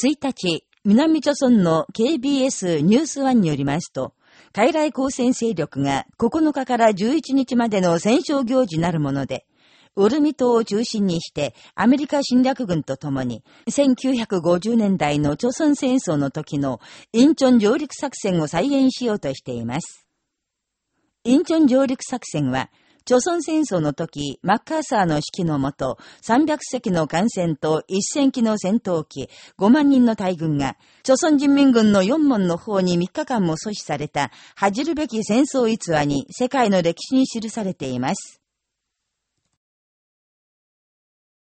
1日、南朝村の KBS ニュースワンによりますと、海来交戦勢力が9日から11日までの戦勝行事なるもので、ウルミ島を中心にして、アメリカ侵略軍と共に、1950年代の朝鮮戦争の時のインチョン上陸作戦を再現しようとしています。インチョン上陸作戦は、朝鮮戦争の時、マッカーサーの指揮のもと、300隻の艦船と1000機の戦闘機、5万人の大軍が、朝鮮人民軍の4門の方に3日間も阻止された、恥じるべき戦争逸話に世界の歴史に記されています。